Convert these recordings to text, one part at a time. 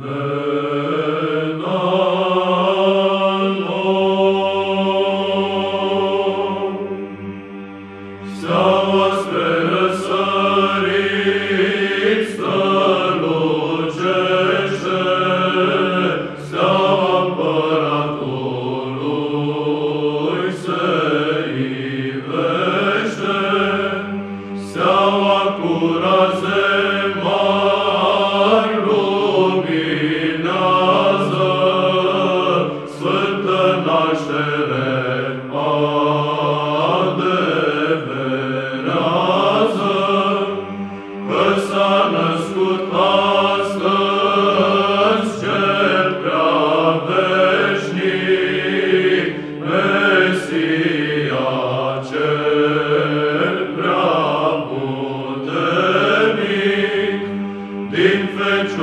be nanno stao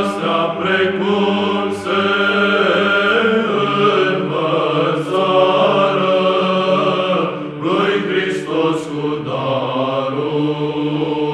asta precum se învățară lui Hristos cu darul.